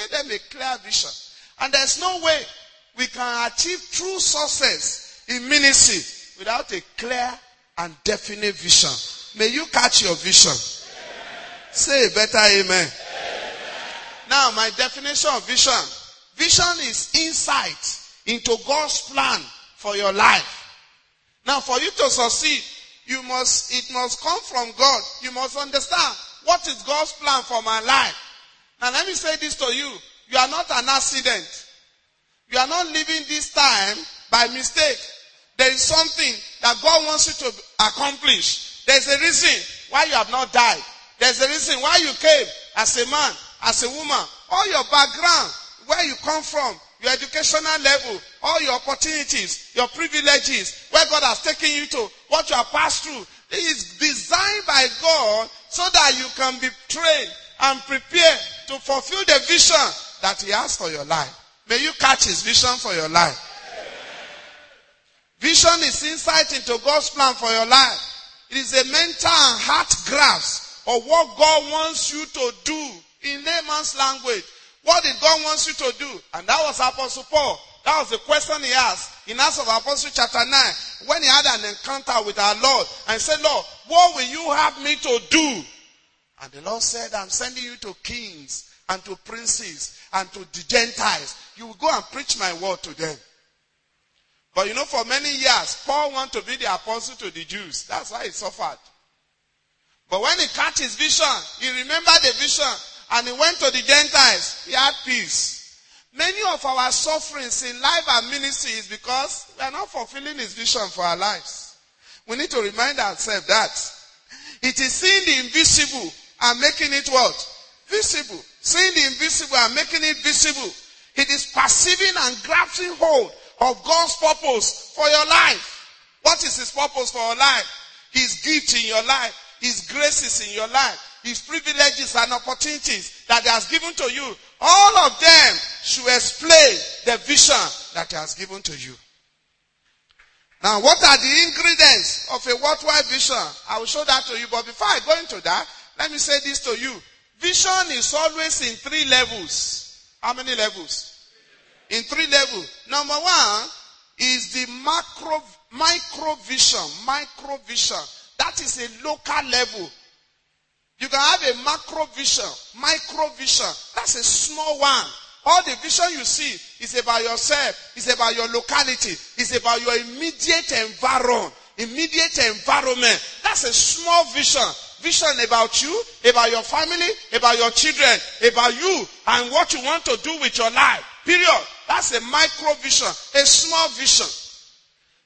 gave them a clear vision. And there's no way we can achieve true success in ministry without a clear and definite vision. May you catch your vision. Amen. Say better amen. amen. Now, my definition of vision. Vision is insight into God's plan for your life. Now, for you to succeed, you must, it must come from God. You must understand what is God's plan for my life. Now, let me say this to you. You are not an accident. You are not living this time by mistake. There is something that God wants you to accomplish. There's a reason why you have not died. There's a reason why you came as a man, as a woman. All your background, where you come from, your educational level, all your opportunities, your privileges, where God has taken you to, what you have passed through. It is designed by God so that you can be trained and prepared to fulfill the vision that He has for your life. May you catch His vision for your life. Vision is insight into God's plan for your life. It is a mental and heart grasp of what God wants you to do in layman's language. What did God want you to do? And that was Apostle Paul. That was the question he asked in Acts of Apostles chapter 9 when he had an encounter with our Lord and said, Lord, what will you have me to do? And the Lord said, I'm sending you to kings and to princes and to the Gentiles. You will go and preach my word to them. But you know, for many years, Paul wanted to be the apostle to the Jews. That's why he suffered. But when he caught his vision, he remembered the vision and he went to the Gentiles. He had peace. Many of our sufferings in life and ministry is because we are not fulfilling his vision for our lives. We need to remind ourselves that it is seeing the invisible and making it what? Visible. Seeing the invisible and making it visible. It is perceiving and grasping hold of God's purpose for your life. What is his purpose for your life? His gift in your life. His graces in your life his privileges and opportunities that he has given to you, all of them should explain the vision that he has given to you. Now, what are the ingredients of a worthwhile vision? I will show that to you. But before I go into that, let me say this to you. Vision is always in three levels. How many levels? In three levels. Number one is the macro, micro vision. Micro vision. That is a local level. You can have a macro vision, micro vision. That's a small one. All the vision you see is about yourself, is about your locality, is about your immediate environment. Immediate environment. That's a small vision. Vision about you, about your family, about your children, about you, and what you want to do with your life. Period. That's a micro vision, a small vision.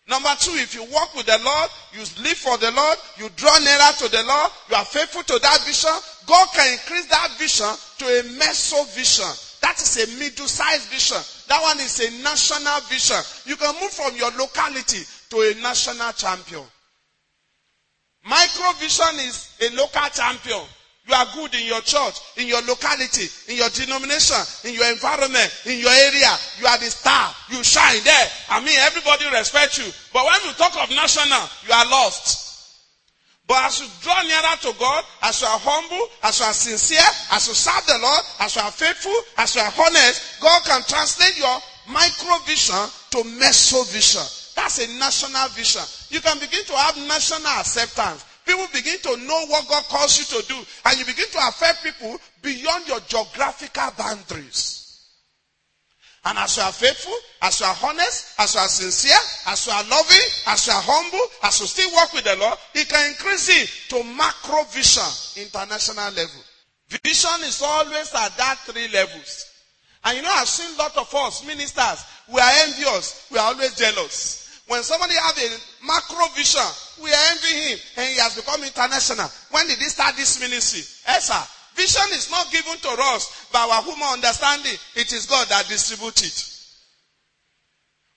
Number two, if you walk with the Lord, you live for the Lord, you draw nearer to the Lord, you are faithful to that vision, God can increase that vision to a meso vision. That is a middle-sized vision. That one is a national vision. You can move from your locality to a national champion. Micro vision is a local champion. You are good in your church, in your locality, in your denomination, in your environment, in your area. You are the star. You shine there. I mean, everybody respects you. But when you talk of national, you are lost. But as you draw nearer to God, as you are humble, as you are sincere, as you serve the Lord, as you are faithful, as you are honest, God can translate your micro vision to meso vision. That's a national vision. You can begin to have national acceptance. People begin to know what God calls you to do. And you begin to affect people beyond your geographical boundaries. And as you are faithful, as you are honest, as you are sincere, as you are loving, as you are humble, as you still work with the Lord, it can increase it to macro vision, international level. Vision is always at that three levels. And you know, I've seen a lot of us, ministers, we are envious, we are always jealous. When somebody have a macro vision, we envy him and he has become international. When did he start this ministry? Yes, sir. Vision is not given to us by our human understanding. It is God that distributes it.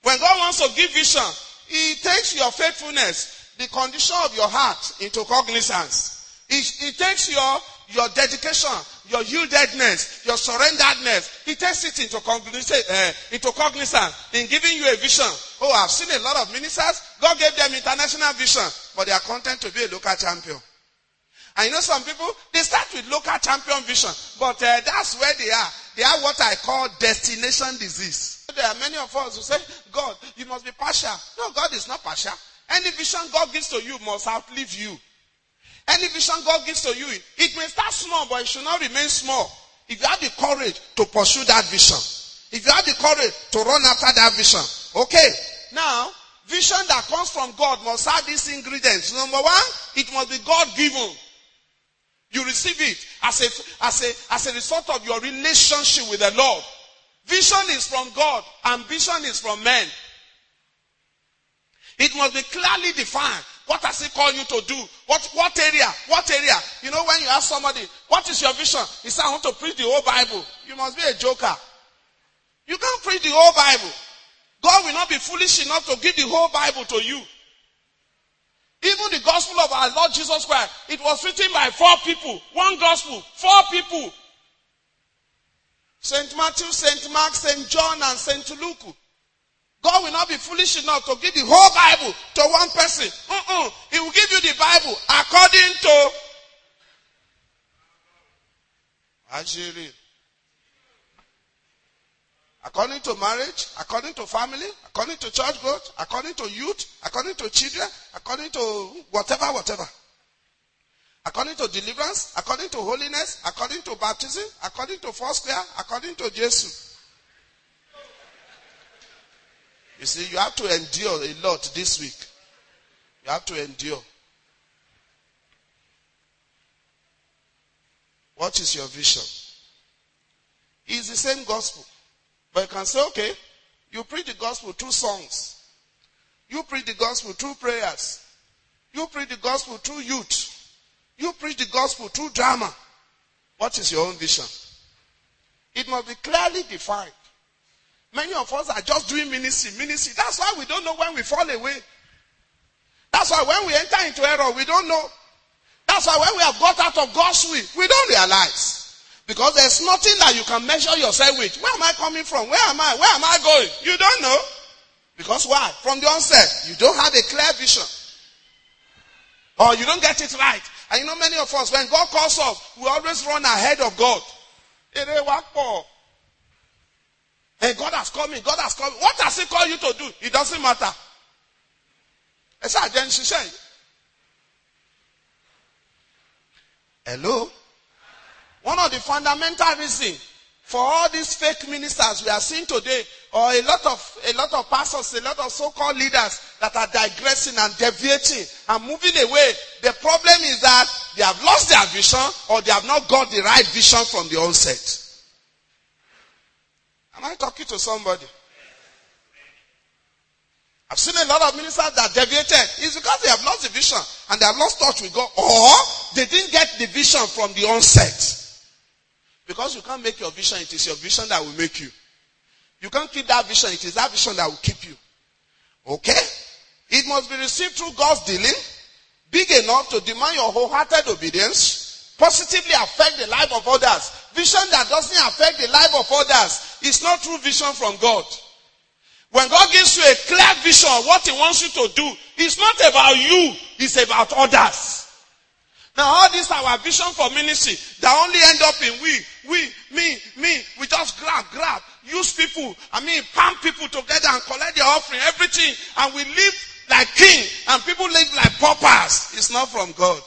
When God wants to give vision, He takes your faithfulness, the condition of your heart into cognizance. He, he takes your, your dedication, your yieldedness, your surrenderedness. He takes it into cognizance, uh, into cognizance in giving you a vision. Oh, I've seen a lot of ministers. God gave them international vision, but they are content to be a local champion. And you know some people, they start with local champion vision, but uh, that's where they are. they have what I call destination disease. There are many of us who say, God, you must be partial. No, God is not partial. Any vision God gives to you must outlive you. Any vision God gives to you, it may start small, but it should not remain small. If you have the courage to pursue that vision, if you have the courage to run after that vision, okay. Now, vision that comes from God must have these ingredients. Number one, it must be God given. You receive it as a, as a, as a result of your relationship with the Lord. Vision is from God. Ambition is from men. It must be clearly defined. What has he called you to do? What, what area? What area? You know, when you ask somebody, what is your vision? He said, I want to preach the whole Bible. You must be a joker. You can't preach the whole Bible. God will not be foolish enough to give the whole Bible to you. Even the gospel of our Lord Jesus Christ, it was written by four people. One gospel, four people. St. Matthew, St. Mark, St. John, and St. Luke. God will not be foolish enough to give the whole Bible to one person. Uh-uh. He will give you the Bible according to Ajiri. According to marriage, according to family, according to church growth, according to youth, according to children, according to whatever, whatever. According to deliverance, according to holiness, according to baptism, according to prayer, according to Jesus. You see, you have to endure a lot this week. You have to endure. What is your vision? It's the same gospel. But you can say, okay, you preach the gospel through songs. You preach the gospel through prayers. You preach the gospel through youth. You preach the gospel through drama. What is your own vision? It must be clearly defined. Many of us are just doing ministry, ministry. That's why we don't know when we fall away. That's why when we enter into error, we don't know. That's why when we have got out of God's will, we don't realize. Because there's nothing that you can measure yourself with. Where am I coming from? Where am I? Where am I going? You don't know. Because why? From the onset, you don't have a clear vision. Or you don't get it right. And you know many of us, when God calls us, we always run ahead of God. Hey, God has called me. God has called me. What has He called you to do? It doesn't matter. It's a Hello? One of the fundamental reasons for all these fake ministers we are seeing today, or a lot of a lot of pastors, a lot of so-called leaders that are digressing and deviating and moving away. The problem is that they have lost their vision or they have not got the right vision from the onset. Am I talking to somebody? I've seen a lot of ministers that deviated. It's because they have lost the vision and they have lost touch with God, or they didn't get the vision from the onset. Because you can't make your vision, it is your vision that will make you. You can't keep that vision, it is that vision that will keep you. Okay? It must be received through God's dealing, big enough to demand your wholehearted obedience, positively affect the life of others. Vision that doesn't affect the life of others is not true vision from God. When God gives you a clear vision of what He wants you to do, it's not about you, it's about others. Now all this our vision for ministry that only end up in we, we, me, me. We just grab, grab, use people. I mean, pump people together and collect their offering, everything. And we live like king and people live like paupers. It's not from God.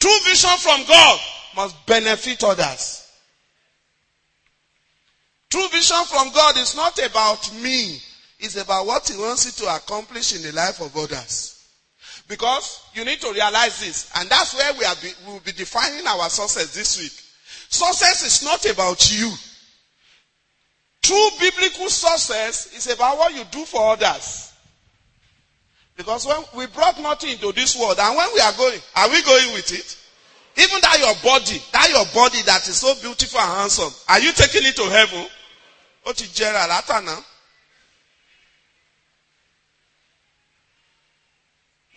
True vision from God must benefit others. True vision from God is not about me. It's about what he wants you to accomplish in the life of others. Because you need to realize this. And that's where we, be, we will be defining our success this week. Success is not about you. True biblical success is about what you do for others. Because when we brought nothing into this world, and when we are going, are we going with it? Even that your body, that your body that is so beautiful and handsome, are you taking it to heaven? What is Gerald Atana?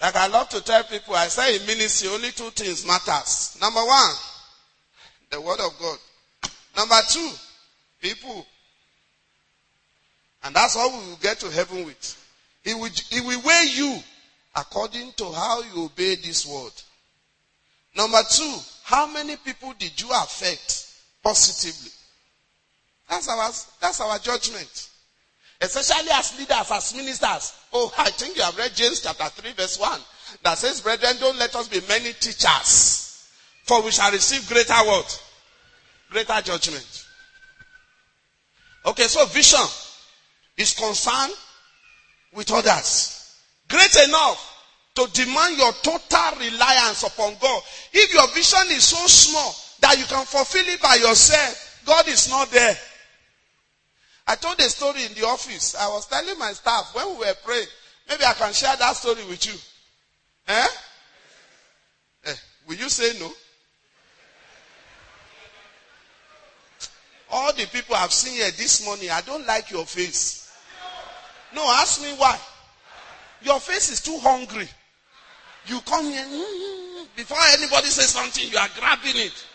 Like I love to tell people, I say in ministry only two things matters. Number one, the word of God. Number two, people. And that's all we will get to heaven with. He will, he will weigh you according to how you obey this word. Number two, how many people did you affect positively? That's our, that's our judgment. Especially as leaders, as ministers. Oh, I think you have read James chapter 3 verse 1 that says, brethren, don't let us be many teachers, for we shall receive greater what? Greater judgment. Okay, so vision is concerned with others. Great enough to demand your total reliance upon God. If your vision is so small that you can fulfill it by yourself, God is not there. I told a story in the office. I was telling my staff when we were praying, maybe I can share that story with you. Eh? eh will you say no? All the people I've seen here this morning, I don't like your face. No, ask me why. Your face is too hungry. You come here, mm, before anybody says something, you are grabbing it.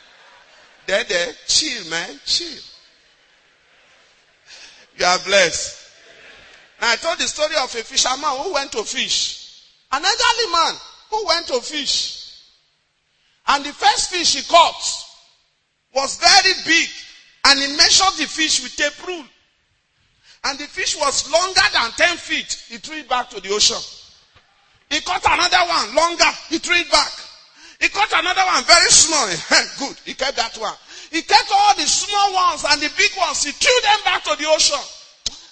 There, there, chill, man, chill. You are blessed. Now I told the story of a fisherman who went to fish. An elderly man who went to fish. And the first fish he caught was very big. And he measured the fish with a rule. And the fish was longer than 10 feet. He threw it back to the ocean. He caught another one longer. He threw it back. He caught another one very small. Good. He kept that one. He kept all the small ones and the big ones. He threw them back to the ocean.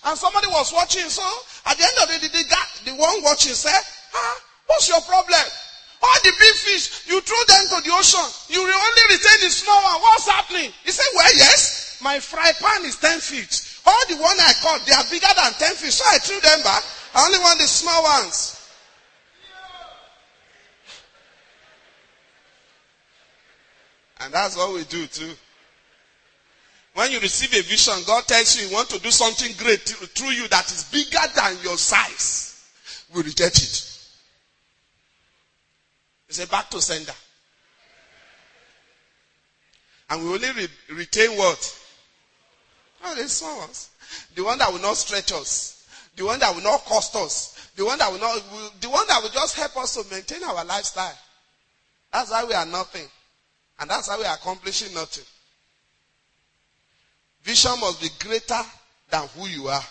And somebody was watching. So at the end of the day, the, the one watching said, ah, what's your problem? All the big fish, you threw them to the ocean. You only retain the small one. What's happening? He said, well, yes, my fry pan is 10 feet. All the one I caught, they are bigger than 10 feet. So I threw them back. I only want the small ones. And that's what we do too. When you receive a vision, God tells you He wants to do something great through you that is bigger than your size. We reject it. It's a back to sender. And we only re- retain what? Oh, the small ones. The one that will not stretch us. The one that will not cost us. The one that will not, the one that will just help us to maintain our lifestyle. That's why we are nothing. And that's how we are accomplishing nothing. Vision must be greater than who you are.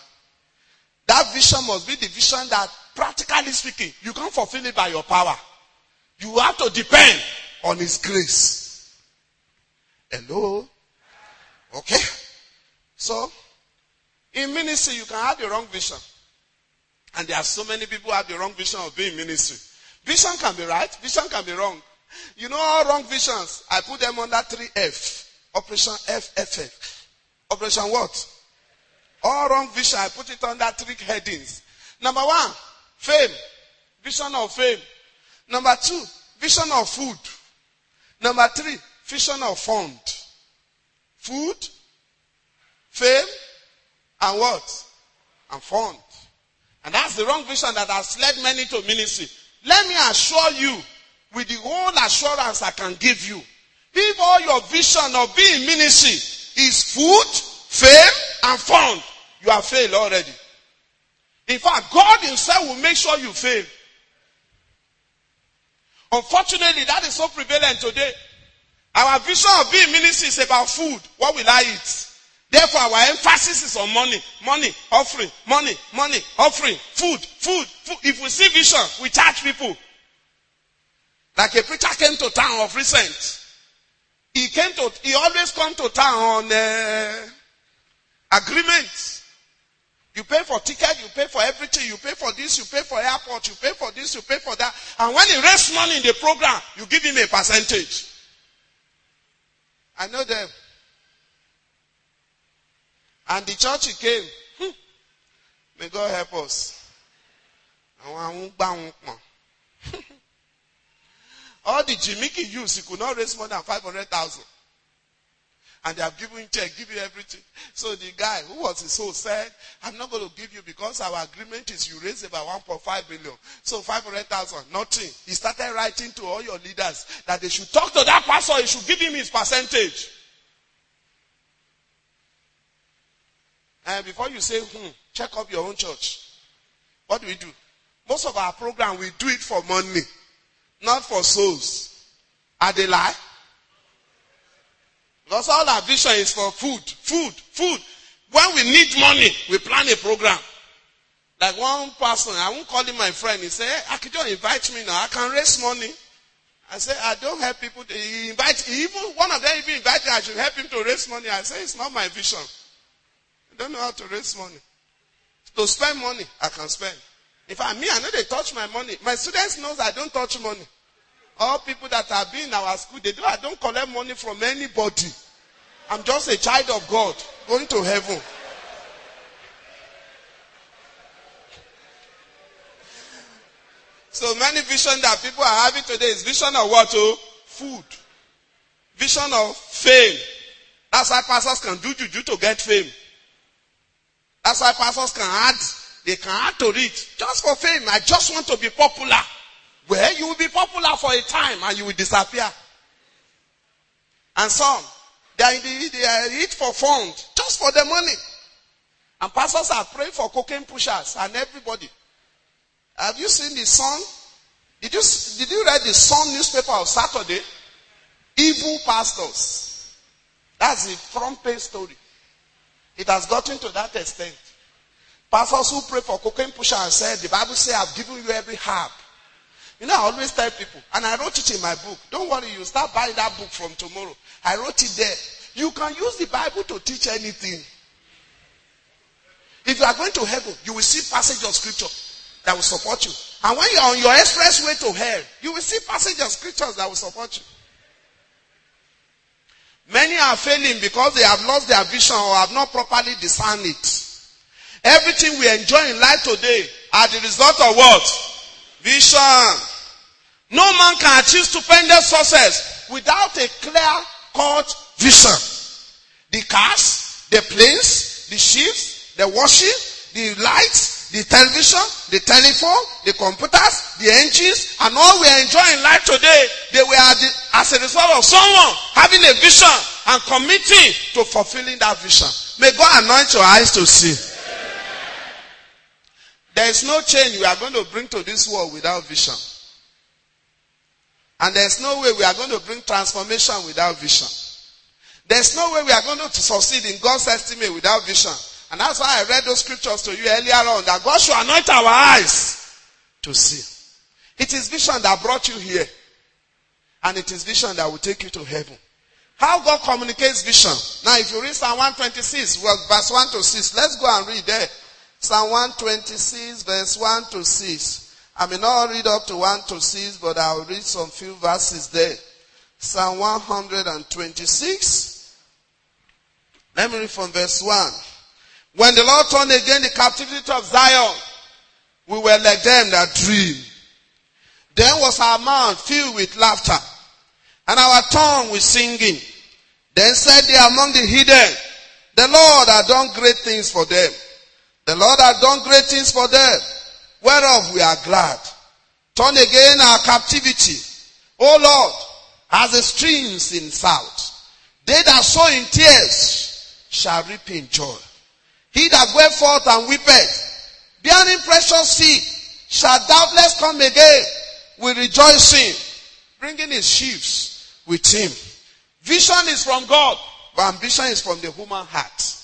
That vision must be the vision that, practically speaking, you can't fulfill it by your power. You have to depend on His grace. Hello? Okay? So, in ministry, you can have the wrong vision. And there are so many people who have the wrong vision of being ministry. Vision can be right, vision can be wrong. You know all wrong visions. I put them under 3F. Operation FFF. Operation what? All wrong vision. I put it under three headings. Number one, fame. Vision of fame. Number two, vision of food. Number three, vision of fund. Food, fame, and what? And fund. And that's the wrong vision that has led many to ministry. Let me assure you, with the whole assurance I can give you. If all your vision of being ministry is food, fame, and fun, you have failed already. In fact, God Himself will make sure you fail. Unfortunately, that is so prevalent today. Our vision of being ministry is about food. What will I eat? Therefore, our emphasis is on money, money, offering, money, money, offering, food, food, food. If we see vision, we charge people. Like a preacher came to town of recent. He came to, he always come to town on uh, agreement. You pay for ticket, you pay for everything, you pay for this, you pay for airport, you pay for this, you pay for that. And when he raises money in the program, you give him a percentage. I know them. And the church he came. Hmm, may God help us. All the Jimmy used, he could not raise more than 500,000. And they have given check, give you everything. So the guy who was his host said, I'm not going to give you because our agreement is you raise about 1.5 billion. So 500,000, nothing. He started writing to all your leaders that they should talk to that pastor, he should give him his percentage. And before you say, hmm, check up your own church. What do we do? Most of our program, we do it for money. Not for souls. Are they lie? Because all our vision is for food, food, food. When we need money, we plan a program. Like one person, I won't call him my friend. He said, hey, Akijo, invite me now. I can raise money. I said, I don't help people. To, he invite, even one of them even invited I should help him to raise money. I said, it's not my vision. I don't know how to raise money. To spend money, I can spend. If I me, I know they touch my money. My students knows I don't touch money. All people that have been in our school, they do. I don't collect money from anybody. I'm just a child of God going to heaven. So many vision that people are having today is vision of what? Oh, food. Vision of fame. That's why pastors can do juju to get fame. That's why pastors can add, they can add to it just for fame. I just want to be popular. Well, you will be popular for a time and you will disappear. And some, they are, the, they are it for fund, just for the money. And pastors are praying for cocaine pushers and everybody. Have you seen the Sun? Did you, did you read the Sun newspaper of Saturday? Evil pastors. That's the front page story. It has gotten to that extent. Pastors who pray for cocaine pusher and said, the Bible says, I've given you every herb. You know, I always tell people, and I wrote it in my book. Don't worry, you start buying that book from tomorrow. I wrote it there. You can use the Bible to teach anything. If you are going to heaven, you will see passage of scripture that will support you. And when you are on your express way to hell, you will see passage of scriptures that will support you. Many are failing because they have lost their vision or have not properly discerned it. Everything we enjoy in life today are the result of what? Vision. No man can achieve stupendous success without a clear cut vision. The cars, the planes, the ships, the washing, the lights, the television, the telephone, the computers, the engines, and all we are enjoying life today, they were as a result of someone having a vision and committing to fulfilling that vision. May God anoint your eyes to see. There is no change we are going to bring to this world without vision. And there's no way we are going to bring transformation without vision. There's no way we are going to succeed in God's estimate without vision. And that's why I read those scriptures to you earlier on that God should anoint our eyes to see. It is vision that brought you here. And it is vision that will take you to heaven. How God communicates vision. Now if you read Psalm 126, well, verse 1 to 6, let's go and read there. Psalm 126 verse 1 to 6. I may not read up to 1 to 6, but I'll read some few verses there. Psalm 126. Let me read from verse 1. When the Lord turned again the captivity of Zion, we were like them that dream. Then was our mouth filled with laughter, and our tongue with singing. Then said they among the hidden, the Lord had done great things for them. The Lord had done great things for them, whereof we are glad. Turn again our captivity. O Lord, as the streams in south. They that sow in tears shall reap in joy. He that goeth forth and weepeth, bearing precious seed, shall doubtless come again with rejoicing, bringing his sheaves with him. Vision is from God, but ambition is from the human heart.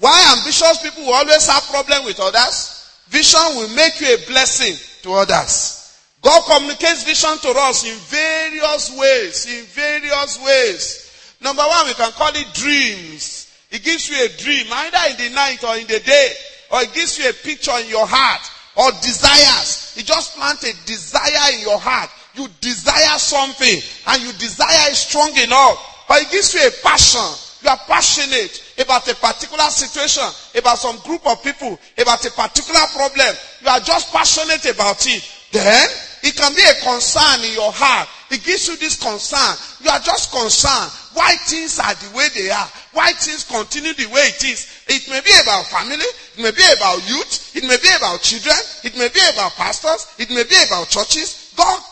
Why ambitious people will always have problem with others? Vision will make you a blessing to others. God communicates vision to us in various ways, in various ways. Number one, we can call it dreams. It gives you a dream, either in the night or in the day, or it gives you a picture in your heart, or desires. It just plants a desire in your heart. You desire something, and you desire it strong enough, or it gives you a passion. You are passionate about a particular situation, about some group of people, about a particular problem. You are just passionate about it. Then it can be a concern in your heart. It gives you this concern. You are just concerned why things are the way they are. Why things continue the way it is. It may be about family. It may be about youth. It may be about children. It may be about pastors. It may be about churches. God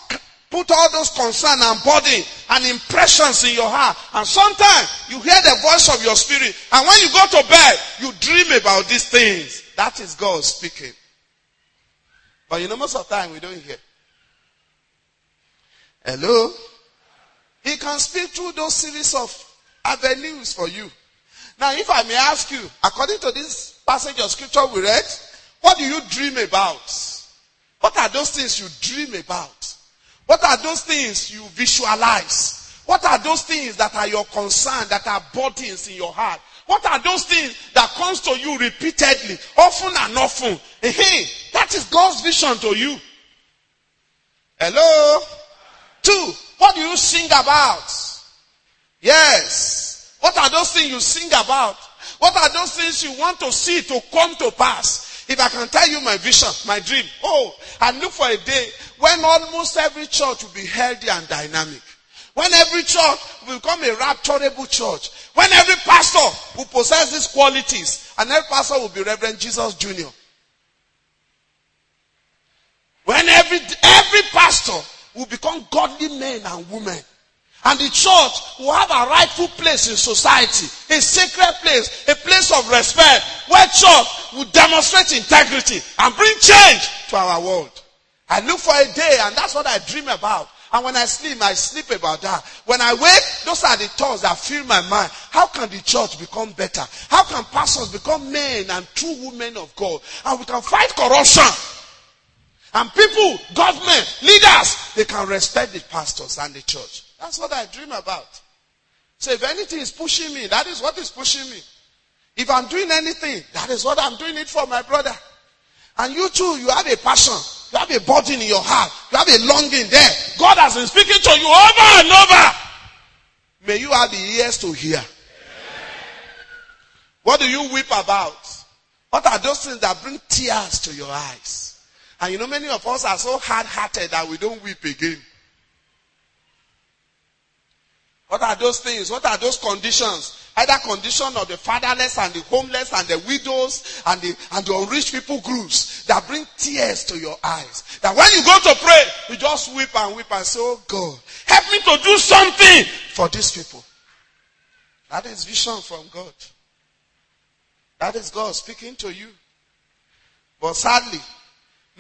Put all those concern and burden and impressions in your heart. And sometimes you hear the voice of your spirit. And when you go to bed, you dream about these things. That is God speaking. But you know, most of the time we don't hear. Hello? He can speak through those series of avenues for you. Now, if I may ask you, according to this passage of scripture we read, what do you dream about? What are those things you dream about? What are those things you visualize? What are those things that are your concern, that are burdens in your heart? What are those things that comes to you repeatedly, often and often? Hey, that is God's vision to you. Hello? Two, what do you sing about? Yes. What are those things you sing about? What are those things you want to see to come to pass? If I can tell you my vision, my dream, oh, I look for a day when almost every church will be healthy and dynamic. When every church will become a rapturable church. When every pastor will possess these qualities. And every pastor will be Reverend Jesus Jr. When every, every pastor will become godly men and women. And the church will have a rightful place in society, a sacred place, a place of respect, where church will demonstrate integrity and bring change to our world. I look for a day and that's what I dream about. And when I sleep, I sleep about that. When I wake, those are the thoughts that fill my mind. How can the church become better? How can pastors become men and true women of God? And we can fight corruption. And people, government, leaders, they can respect the pastors and the church. That's what I dream about. So if anything is pushing me, that is what is pushing me. If I'm doing anything, that is what I'm doing it for my brother. And you too, you have a passion. You have a burden in your heart. You have a longing there. God has been speaking to you over and over. May you have the ears to hear. What do you weep about? What are those things that bring tears to your eyes? And you know, many of us are so hard hearted that we don't weep again. What are those things? What are those conditions? Either condition of the fatherless and the homeless and the widows and the, and the unreached people groups that bring tears to your eyes. That when you go to pray, you just weep and weep and say, Oh God, help me to do something for these people. That is vision from God. That is God speaking to you. But sadly,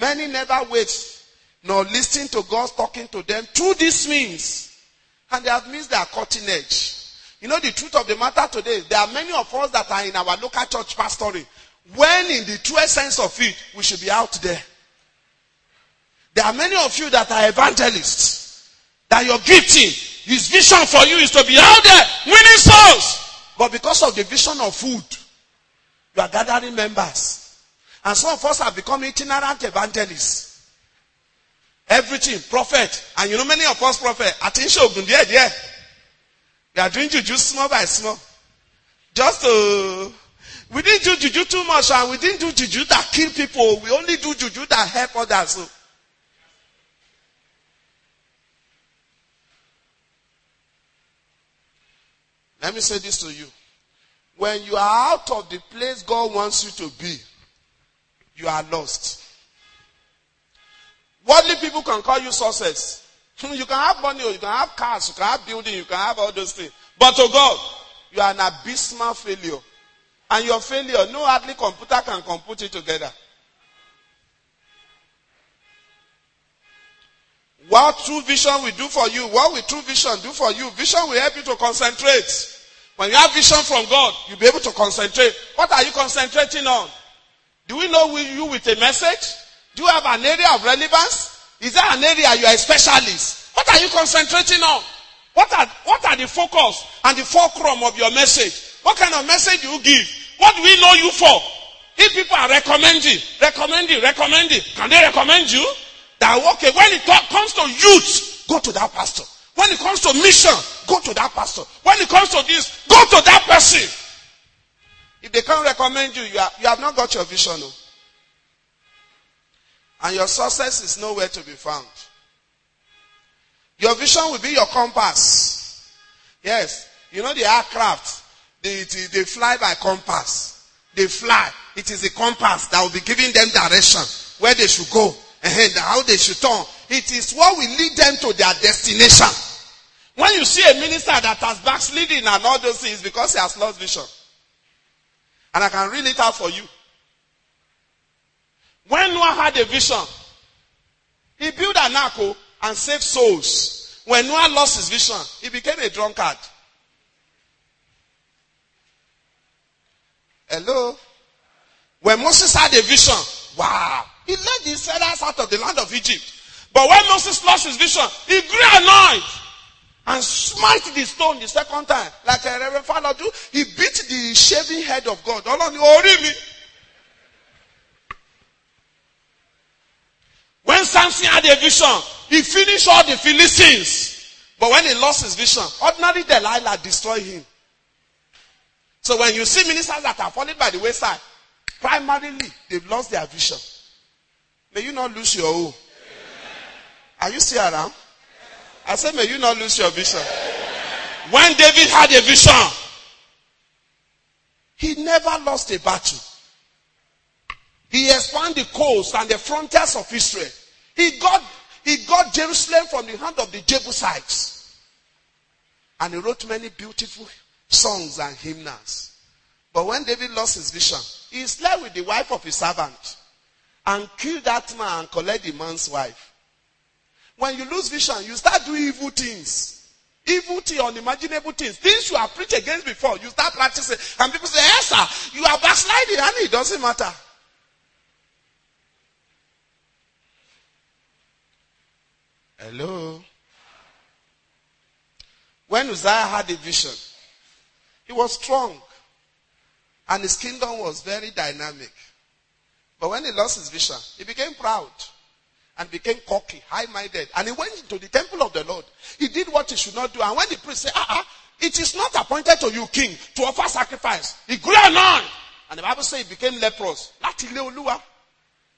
many never wait nor listen to God talking to them through these means. And they have missed their cutting edge. You know the truth of the matter today, there are many of us that are in our local church pastoring. When in the truest sense of it, we should be out there. There are many of you that are evangelists. That your gifting, his vision for you is to be out there winning souls. But because of the vision of food, you are gathering members. And some of us have become itinerant evangelists. Everything, prophet. And you know many of us prophet, attention, yeah, yeah. We are doing juju small by small. Just to, we didn't do juju too much and we didn't do juju that kill people. We only do juju that help others. So. Let me say this to you. When you are out of the place God wants you to be, you are lost. Worldly people can call you success. You can have money, you can have cars, you can have building, you can have all those things. But to God, you are an abysmal failure. And your failure, no earthly computer can compute it together. What true vision will do for you, what will true vision do for you? Vision will help you to concentrate. When you have vision from God, you'll be able to concentrate. What are you concentrating on? Do we know you with a message? Do you have an area of relevance? Is there an area you are a specialist? What are you concentrating on? What are, what are the focus and the fulcrum of your message? What kind of message do you give? What do we know you for? If people are recommending, recommending, recommending, can they recommend you? That okay, when it comes to youth, go to that pastor. When it comes to mission, go to that pastor. When it comes to this, go to that person. If they can't recommend you, you, are, you have not got your vision. No. And your success is nowhere to be found. Your vision will be your compass. Yes. You know the aircraft, they, they, they fly by compass. They fly. It is the compass that will be giving them direction, where they should go, and how they should turn. It is what will lead them to their destination. When you see a minister that has backsliding and all those things because he has lost vision. And I can read it out for you. When Noah had a vision, he built an ark oh, and saved souls. When Noah lost his vision, he became a drunkard. Hello? When Moses had a vision, wow, he led the Israelites out of the land of Egypt. But when Moses lost his vision, he grew annoyed and smite the stone the second time. Like a Reverend Father do, he beat the shaving head of God. When Samson had a vision, he finished all the Philistines. But when he lost his vision, ordinary Delilah destroyed him. So when you see ministers that are falling by the wayside, primarily they've lost their vision. May you not lose your own. Are you still around? I said, may you not lose your vision. When David had a vision, he never lost a battle. He expanded the coast and the frontiers of Israel. He got, he got Jerusalem from the hand of the Jebusites. And he wrote many beautiful songs and hymns. But when David lost his vision, he slept with the wife of his servant and killed that man and collect the man's wife. When you lose vision, you start doing evil things. Evil things, unimaginable things. Things you have preached against before, you start practicing. And people say, yes sir, you are backsliding and it doesn't matter. Hello? When Uzziah had a vision, he was strong. And his kingdom was very dynamic. But when he lost his vision, he became proud and became cocky, high-minded. And he went into the temple of the Lord. He did what he should not do. And when the priest said, ah it is not appointed to you, king, to offer sacrifice. He grew annoyed. And the Bible says he became leprous.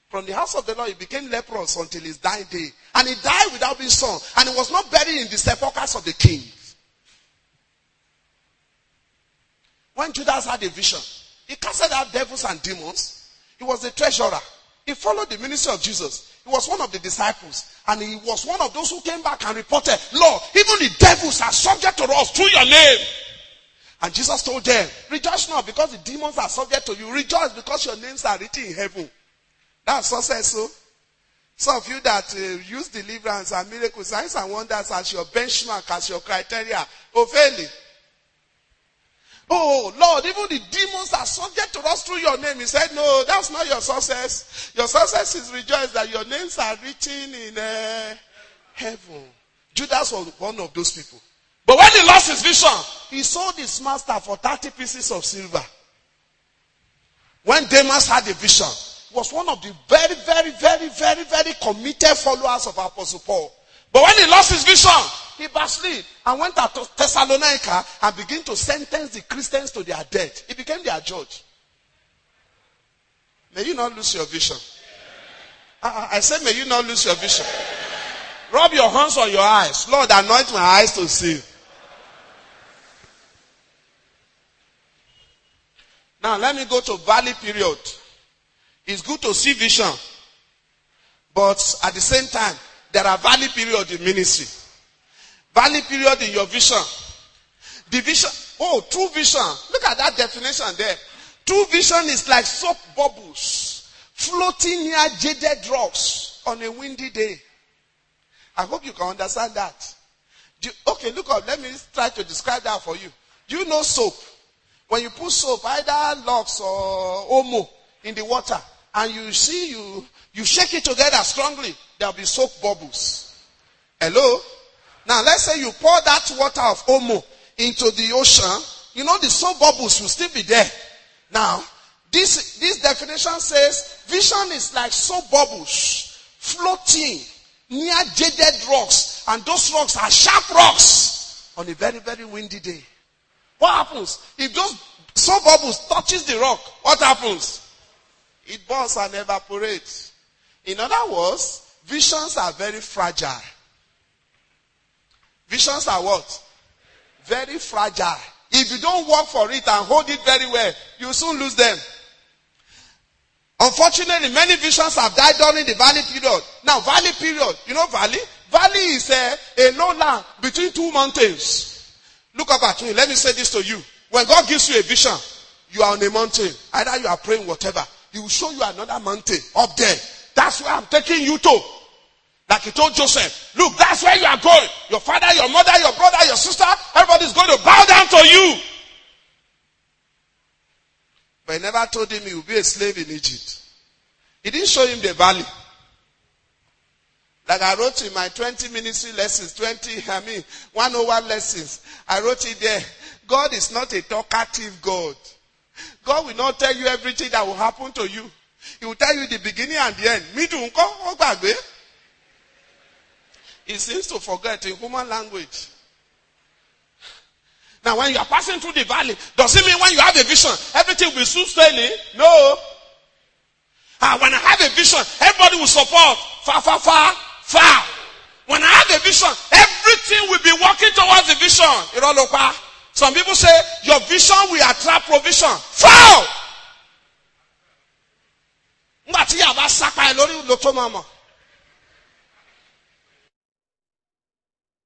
From the house of the Lord, he became leprous until his dying day. And he died without being sown. And he was not buried in the sepulchres of the kings. When Judas had a vision, he casted out devils and demons. He was the treasurer. He followed the ministry of Jesus. He was one of the disciples. And he was one of those who came back and reported, Lord, even the devils are subject to us through your name. And Jesus told them, rejoice not because the demons are subject to you. Rejoice because your names are written in heaven. That's success. So, some of you that uh, use deliverance and miracles, signs and wonders as your benchmark, as your criteria, failing. Oh Lord, even the demons are subject to us through your name. He said, no, that's not your success. Your success is rejoice that your names are written in uh, heaven. Judas was one of those people. But when he lost his vision, he sold his master for 30 pieces of silver. When Demas had a vision, was one of the very, very, very, very, very committed followers of Apostle Paul. But when he lost his vision, he backslid and went to Thessalonica and began to sentence the Christians to their death. He became their judge. May you not lose your vision. Uh, I said, may you not lose your vision. Rub your hands on your eyes. Lord, anoint my eyes to see. Now let me go to valley period. It's good to see vision. But at the same time, there are valley period in ministry. Valley period in your vision. The vision. Oh, true vision. Look at that definition there. True vision is like soap bubbles floating near jaded rocks on a windy day. I hope you can understand that. You, okay, look up. Let me try to describe that for you. Do you know soap? When you put soap, either Lux or Omo in the water, and you see you, you shake it together strongly, there'll be soap bubbles. Hello? Now let's say you pour that water of Omo into the ocean, you know the soap bubbles will still be there. Now, this, this definition says vision is like soap bubbles floating near jaded rocks and those rocks are sharp rocks on a very, very windy day. What happens? If those soap bubbles touches the rock, what happens? It burns and evaporates. In other words, visions are very fragile. Visions are what? Very fragile. If you don't work for it and hold it very well, you soon lose them. Unfortunately, many visions have died during the valley period. Now, valley period, you know valley? Valley is a, a low land between two mountains. Look up at me. Let me say this to you. When God gives you a vision, you are on a mountain. Either you are praying whatever. He will show you another mountain up there. That's where I'm taking you to. Like he told Joseph, look, that's where you are going. Your father, your mother, your brother, your sister, everybody's going to bow down to you. But he never told him he would be a slave in Egypt. He didn't show him the valley. Like I wrote in my 20 ministry lessons, 20, I mean, 101 lessons. I wrote it there. God is not a talkative God. God will not tell you everything that will happen to you. He will tell you the beginning and the end. Middle, He seems to forget in human language. Now when you are passing through the valley, does it mean when you have a vision, everything will be smooth sailing? No. Ah, when I have a vision, everybody will support. Far, far, far far. When I have a vision, everything will be working towards the vision. Some people say your vision will attract provision. Foul!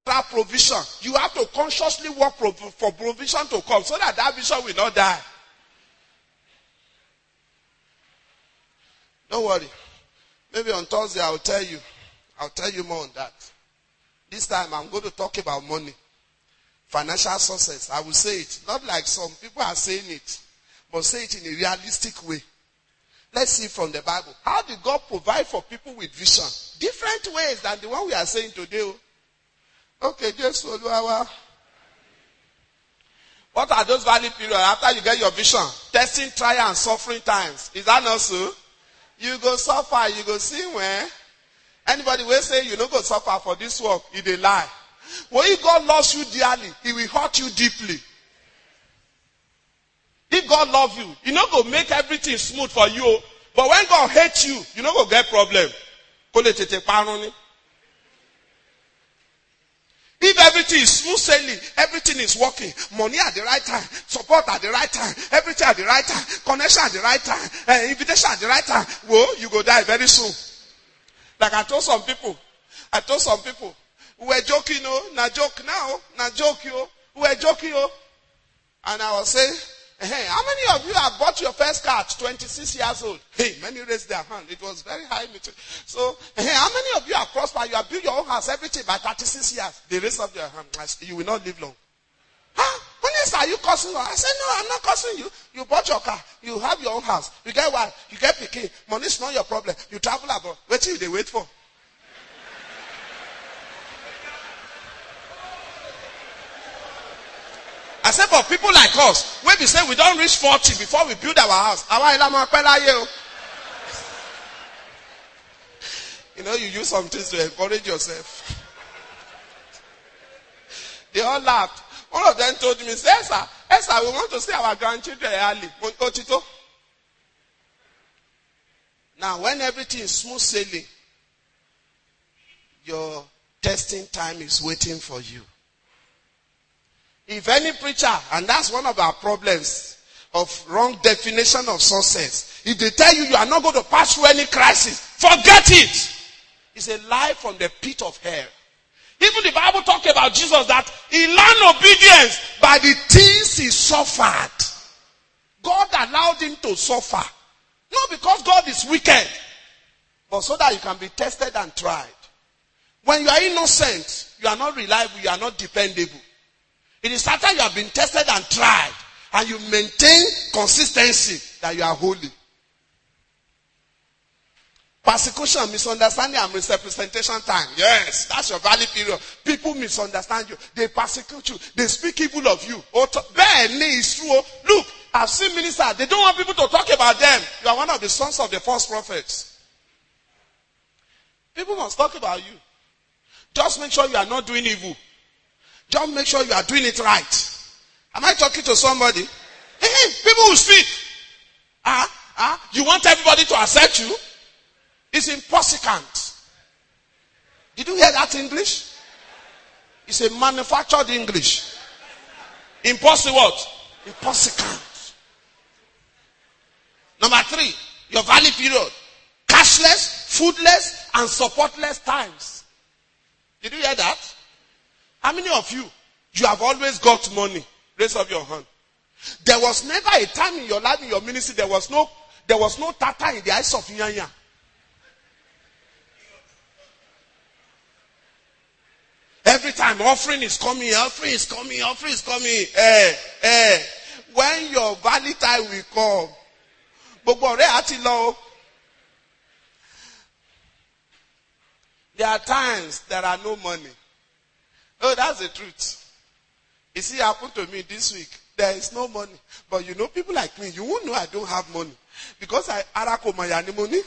Attract provision. You have to consciously work for provision to come so that that vision will not die. Don't worry. Maybe on Thursday I'll tell you I'll tell you more on that. This time I'm going to talk about money. Financial success. I will say it. Not like some people are saying it, but say it in a realistic way. Let's see from the Bible. How did God provide for people with vision? Different ways than the one we are saying today. Oh. Okay, just Oluwawa. What are those valley periods after you get your vision? Testing, trial, and suffering times. Is that not so? You go suffer, you go see where Anybody will say you don't go suffer for this work, it a lie. When God loves you dearly, he will hurt you deeply. If God loves you, he not go make everything smooth for you. But when God hates you, you not go get problem. If everything is smooth sailing, everything is working, money at the right time, support at the right time, everything at the right time, connection at the right time, uh, invitation at the right time, well, you go die very soon. Like I told some people, I told some people, we were joking, oh, na joke now, na joke. We were joking, oh. And I was saying, hey, how many of you have bought your first car at 26 years old? Hey, many raised their hand. It was very high. So, hey, how many of you have prospered? You have built your own house, everything by 36 years. They raised up their hand. You will not live long. Huh? Is are you cursing? I said, no, I'm not cursing you. You bought your car. You have your own house. You get what? You get picking. Money is not your problem. You travel abroad. Wait till they wait for. I said, for people like us, when we say we don't reach 40 before we build our house, you know, you use some things to encourage yourself. They all laughed. One of them told me, Esther, Esther, we want to see our grandchildren early. Now, when everything is smooth sailing, your testing time is waiting for you. If any preacher, and that's one of our problems of wrong definition of success, if they tell you you are not going to pass through any crisis, forget it. It's a lie from the pit of hell. Even the Bible talk about Jesus that he learned obedience by the things he suffered. God allowed him to suffer. Not because God is wicked, but so that you can be tested and tried. When you are innocent, you are not reliable, you are not dependable. It is after you have been tested and tried, and you maintain consistency that you are holy. Persecution, misunderstanding, and misrepresentation time. Yes, that's your valley period. People misunderstand you. They persecute you. They speak evil of you. Benny is true. Look, I've seen ministers. They don't want people to talk about them. You are one of the sons of the false prophets. People must talk about you. Just make sure you are not doing evil. Just make sure you are doing it right. Am I talking to somebody? Hey, people will speak. Ah, ah, you want everybody to accept you? It's impossible. Did you hear that English? It's a manufactured English. Impossible what? Impossible. Number three, your valley period. Cashless, foodless, and supportless times. Did you hear that? How many of you, you have always got money? Raise up your hand. There was never a time in your life, in your ministry, there was no, there was no tata in the eyes of Nyanya. Every time offering is coming, offering is coming, offering is coming. Eh, eh. When your valley time will come, gbogbo ọ̀rẹ́ àti lọ. There are times there are no money. Oh, that's the truth. You see, happened to me this week. There is no money. But you know, people like me, you won't know I don't have money. Because I arako mayani money.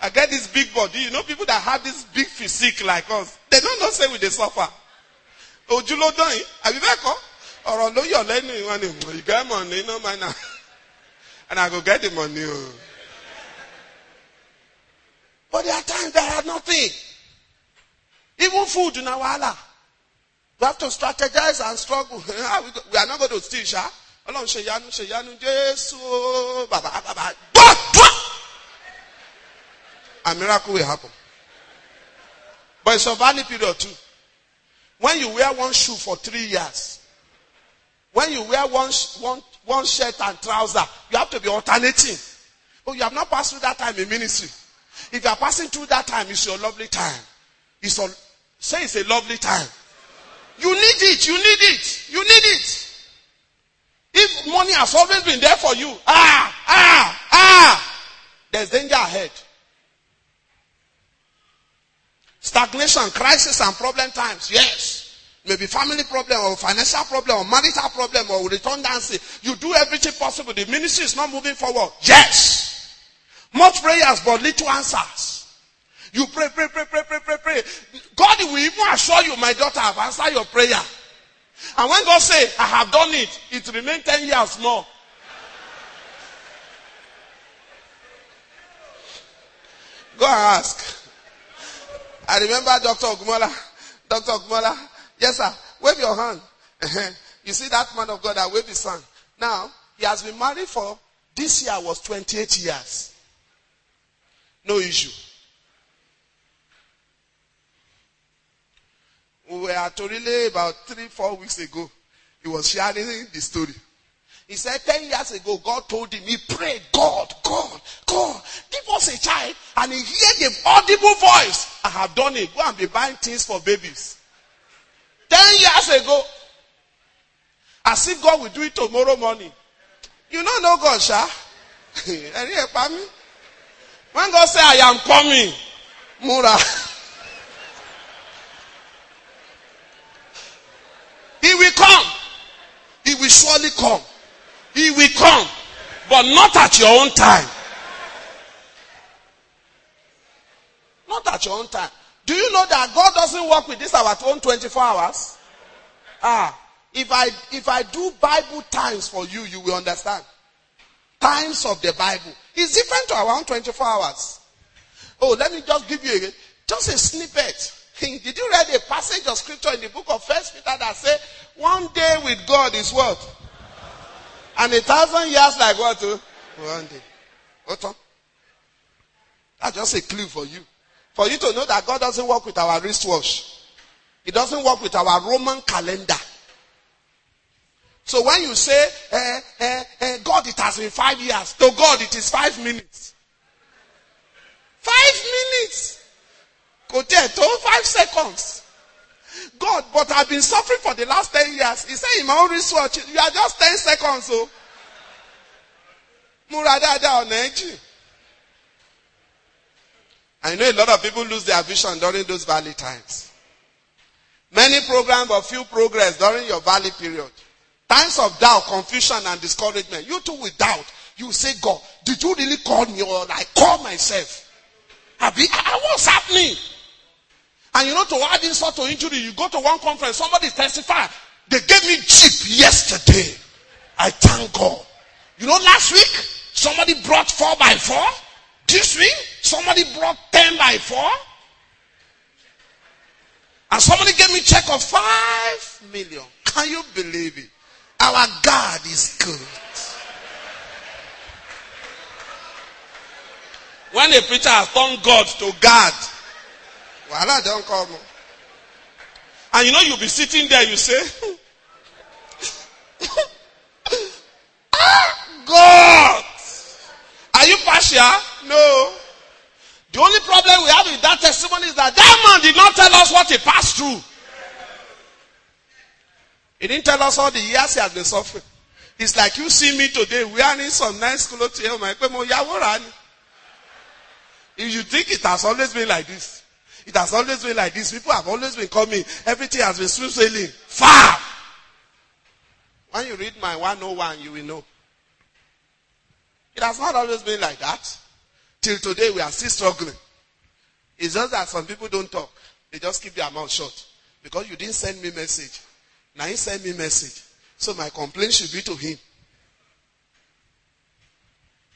I get this big body. You know, people that have this big physique like us, they don't know say we they suffer. Ojulo doyin, àbí bẹ́ẹ̀ kọ́? Ọ̀rọ̀ ló yọ̀ lẹ́nu ìwọ̀n ni, you are lending money, you get money, no man. And I go get the money. Oh. But there are times there are nothing. Even food in our. We have to strategize and struggle. Ah, we are not going to steal, sha. Ọlọ́run ṣe yanu Jésù bàbá bàbá gbọ́dọ̀. A miracle will happen. But it's a valid period too. When you wear one shoe for three years, when you wear one, one, one shirt and trouser, you have to be alternating. But you have not passed through that time in ministry. If you are passing through that time, it's your lovely time. It's say it's a lovely time. You need it. You need it. You need it. If money has always been there for you, ah, ah, ah, there's danger ahead. Stagnation, crisis, and problem times. Yes. Maybe family problem or financial problem or marital problem or return redundancy. You do everything possible. The ministry is not moving forward. Yes. Much prayers, but little answers. You pray, pray, pray, pray, pray, pray, pray. God will even assure you, my daughter, I've answered your prayer. And when God say, I have done it, it remains 10 years more. Go and ask. I remember Dr. Ogmola. Dr. Ogmola. Yes, sir. Wave your hand. you see that man of God that waved his hand. Now, he has been married for, this year was 28 years. No issue. We were at Torile about three, four weeks ago. He was sharing the story. He said 10 years ago, God told him, he prayed, God, God, God, give us a child. And he heard the audible voice. I have done it. Go and be buying things for babies. 10 years ago. As if God will do it tomorrow morning. You don't know God, Sha. when God say, I am coming, Mura. He will come. He will surely come. He will come. But not at your own time. Not at your own time. Do you know that God doesn't work with this our own 24 hours? Ah, if I if I do Bible times for you, you will understand. Times of the Bible is different to our own 24 hours. Oh, let me just give you a, just a snippet. Did you read a passage of scripture in the book of First Peter that say one day with God is what? And a thousand years like what? Oh? One day. What? That's just a clue for you. For you to know that God doesn't work with our wristwatch. He doesn't work with our Roman calendar. So when you say, eh, eh, eh, God, it has been five years. To God, it is five minutes. Five minutes. To five seconds. God, but I've been suffering for the last 10 years. He said in my own research, you are just 10 seconds. Oh. So. On I know a lot of people lose their vision during those valley times. Many programs but few progress during your valley period. Times of doubt, confusion, and discouragement. You too with doubt. You say, God, did you really call me or I call myself? Have ah, you, what's happening? And you know, to add insult to injury, you go to one conference, somebody testify. They gave me Jeep yesterday. I thank God. You know, last week, somebody brought four by four. This week, somebody brought ten by four. And somebody gave me check of five million. Can you believe it? Our God is good. When a preacher has turned God to God, well, don't come. And you know, you'll be sitting there, you say, ah, God! Are you partial? No. The only problem we have with that testimony is that that man did not tell us what he passed through. He didn't tell us all the years he has been suffering. It's like you see me today wearing some nice clothes here. My If you think it has always been like this, it has always been like this. People have always been coming. Everything has been smooth sailing. Far. When you read my 101, you will know. It has not always been like that. Till today, we are still struggling. It's just that some people don't talk. They just keep their mouth shut. Because you didn't send me message. Now he sent me message. So my complaint should be to him.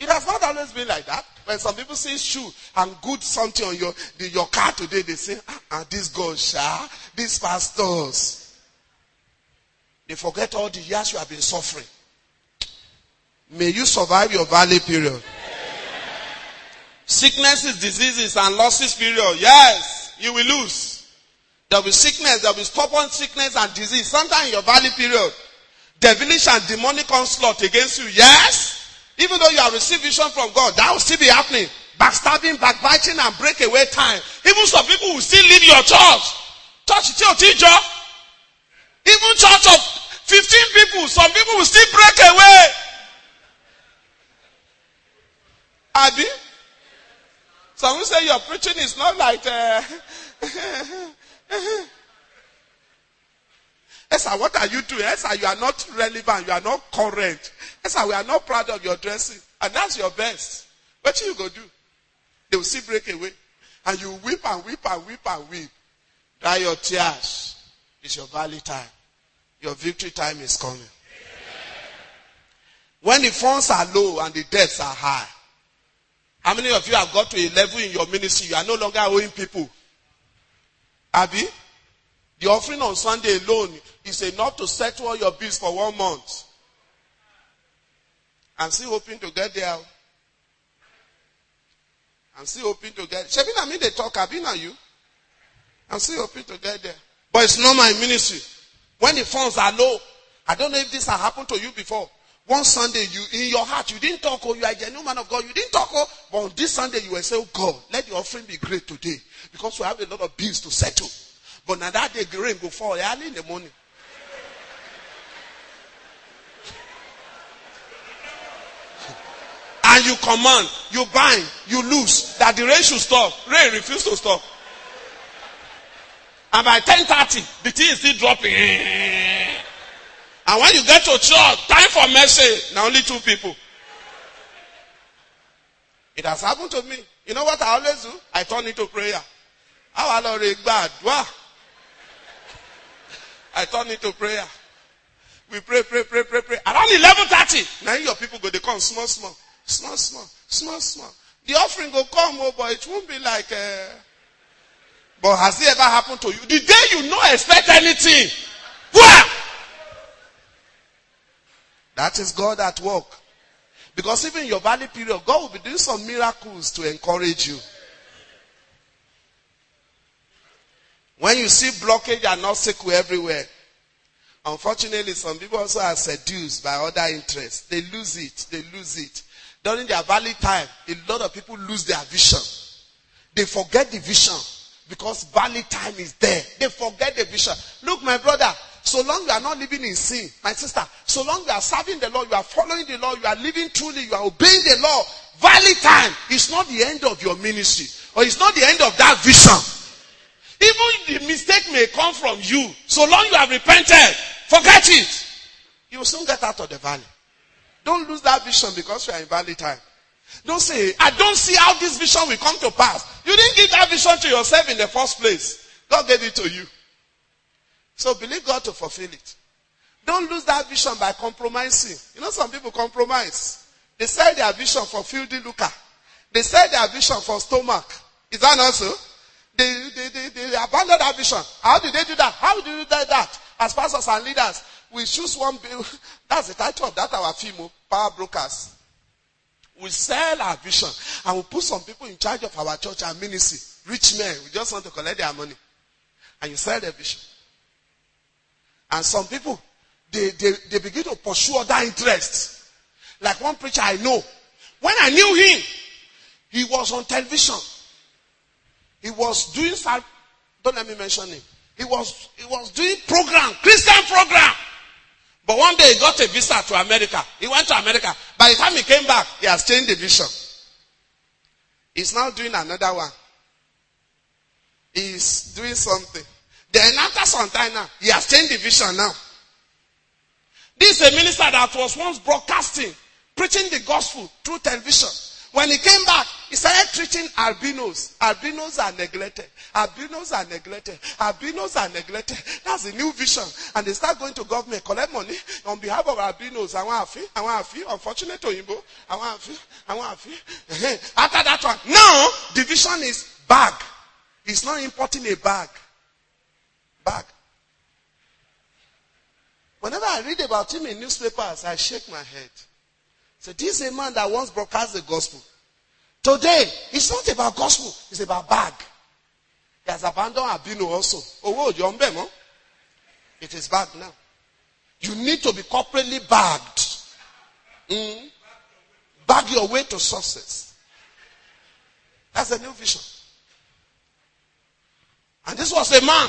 It has not always been like that. When some people see shoe and good something on your, the, your car today, they say, ah, ah this God, sha, these pastors. They forget all the years you have been suffering. May you survive your valley period. Sicknesses, diseases, and losses period. Yes, you will lose. There will be sickness, there will be stubborn sickness and disease. Sometimes in your valley period, devilish and demonic onslaught against you. Yes, even though you have received vision from God, that will still be happening. Backstabbing, backbiting, and breakaway time. Even some people will still leave your church. Church, your teacher. Even church of 15 people, some people will still break away. Abby? Some will say your preaching is not like uh, Esther, what are you doing? Esther, you are not relevant. You are not current. Esther, we are not proud of your dressing. And that's your best. What you go do? They will see break away. And you weep and weep and weep and weep. Dry your tears. It's your valley time. Your victory time is coming. When the funds are low and the debts are high. How many of you have got to a level in your ministry you are no longer owing people? Abby? The offering on Sunday alone is enough to settle all your bills for one month. I'm still hoping to get there. I'm still hoping to get. Shebina me they talk. I've been on you. I'm still hoping to get there. But it's not my ministry. When the funds are low, I don't know if this has happened to you before. One Sunday, you in your heart, you didn't talk, oh, you are a genuine man of God, you didn't talk, oh, but on this Sunday, you will say, oh God, let the offering be great today. Because we have a lot of bills to settle. But now that day, the rain will fall early in the morning. And you command, you bind, you lose, that the rain should stop. Rain refuse to stop. And by 10.30, the thing is still dropping. And when you get to church, time for mercy, now only two people. It has happened to me. You know what I always do? I turn into prayer. How I bad. I turn into prayer. We pray, pray, pray, pray, pray. Around 11.30, now your people go, they come small, small, small, small, small, small. The offering will come, oh, but it won't be like, uh... but has it ever happened to you? The day you not expect anything, where? That is God at work. Because even your valley period, God will be doing some miracles to encourage you. When you see blockage and obstacle everywhere, unfortunately, some people also are seduced by other interests. They lose it. They lose it. During their valley time, a lot of people lose their vision. They forget the vision because valley time is there. They forget the vision. Look, my brother, so long you are not living in sin, my sister, so long you are serving the Lord, you are following the Lord, you are living truly, you are obeying the law, valley time is not the end of your ministry, or it's not the end of that vision. Even the mistake may come from you. So long you have repented, forget it. You will soon get out of the valley. Don't lose that vision because you are in valley time. Don't say, I don't see how this vision will come to pass. You didn't give that vision to yourself in the first place. God gave it to you. So believe God to fulfill it. Don't lose that vision by compromising. You know, some people compromise. They sell their vision for filthy lucre. They sell their vision for stomach. Is that not so? They, they, they, they abandoned that vision. How did they do that? How do they do that? As pastors and leaders, we choose one bill. That's the title of that our film, oh, Power Brokers. We sell our vision and we put some people in charge of our church and ministry. Rich men. We just want to collect their money. And you sell their vision. And some people, they, they, they begin to pursue other interests. Like one preacher I know. When I knew him, he was on television. He was doing, don't let me mention him. He was, he was doing program, Christian program. But one day he got a visa to America. He went to America. By the time he came back, he has changed the vision. He's now doing another one. He's doing something. Then after some time now, he has changed the vision now. This is a minister that was once broadcasting, preaching the gospel through television. When he came back, he started treating albinos. Albinos are neglected. Albinos are neglected. Albinos are neglected. That's a new vision. And they start going to government, collect money on behalf of albinos. I want to feel, I want to feel, unfortunate to Imbo. I want to feel, I want to feel. After that one, now the vision is bag. He's not importing a bag. Bag. Whenever I read about him in newspapers, I shake my head. So this is a man that once broadcast the gospel. Today, it's not about gospel, it's about bag. He has abandoned Abino also. Oh, Jombemo. It is bag now. You need to be corporately bagged. Mm. Bag your way to success. That's a new vision. And this was a man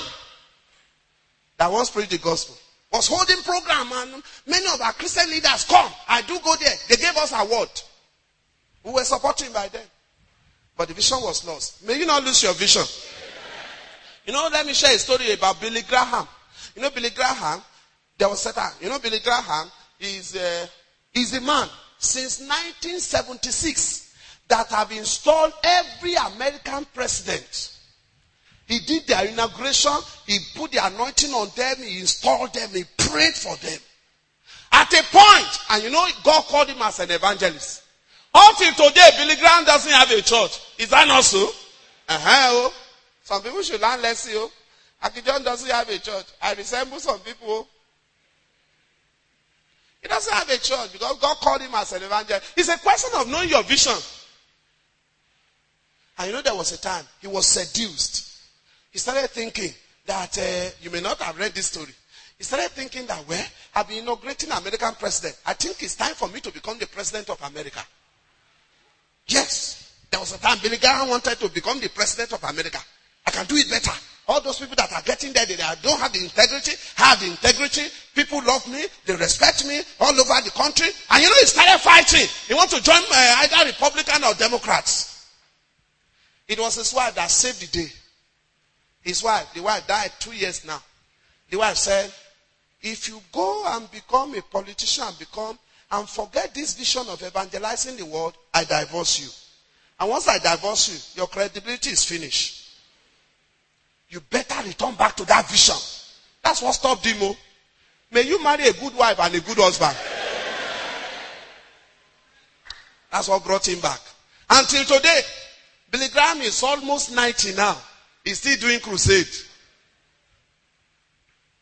that once preached the gospel was holding program and many of our Christian leaders come. I do go there. They gave us award. We were supporting by them. But the vision was lost. May you not lose your vision. You know, let me share a story about Billy Graham. You know, Billy Graham, there was Satan. You know, Billy Graham is, uh, is the man since 1976 that have installed every American president he did their inauguration. He put the anointing on them. He installed them. He prayed for them. At a point, and you know, God called him as an evangelist. Until today, Billy Graham doesn't have a church. Is that not so? Uh-huh. Oh. Some people should learn less. Oh. Akijon doesn't have a church. I resemble some people. He doesn't have a church because God called him as an evangelist. It's a question of knowing your vision. And you know, there was a time he was seduced he started thinking that uh, you may not have read this story. He started thinking that, well, I've been inaugurating American president. I think it's time for me to become the president of America. Yes. There was a time Billy Graham wanted to become the president of America. I can do it better. All those people that are getting there, they don't have the integrity, have the integrity. People love me, they respect me all over the country. And you know, he started fighting. He wants to join uh, either Republican or Democrats. It was his wife that saved the day. His wife, the wife died two years now. The wife said, if you go and become a politician and become and forget this vision of evangelizing the world, I divorce you. And once I divorce you, your credibility is finished. You better return back to that vision. That's what stopped him. Oh. May you marry a good wife and a good husband. That's what brought him back. Until today, Billy Graham is almost 90 now. He's still doing crusade.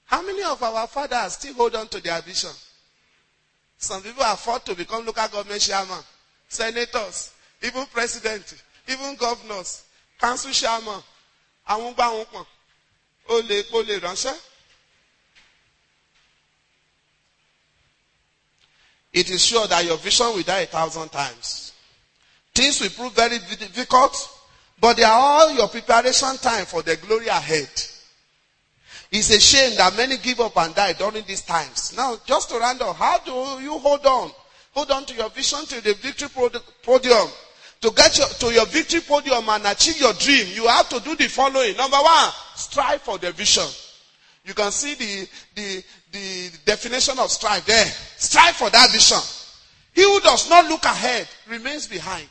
How many of our fathers still hold on to their vision? Some people fought to become local government chairman, senators, even president, even governors, council chairman. Àwọn gbá wọn pọ̀n. Ó lè kó lè ránṣẹ́. It is sure that your vision will die a thousand times. Things will prove very difficult. But they are all your preparation time for the glory ahead. It's a shame that many give up and die during these times. Now, just to round up, how do you hold on? Hold on to your vision to the victory podium. To get your, to your victory podium and achieve your dream, you have to do the following. Number one, strive for the vision. You can see the, the, the definition of strive there. Strive for that vision. He who does not look ahead remains behind.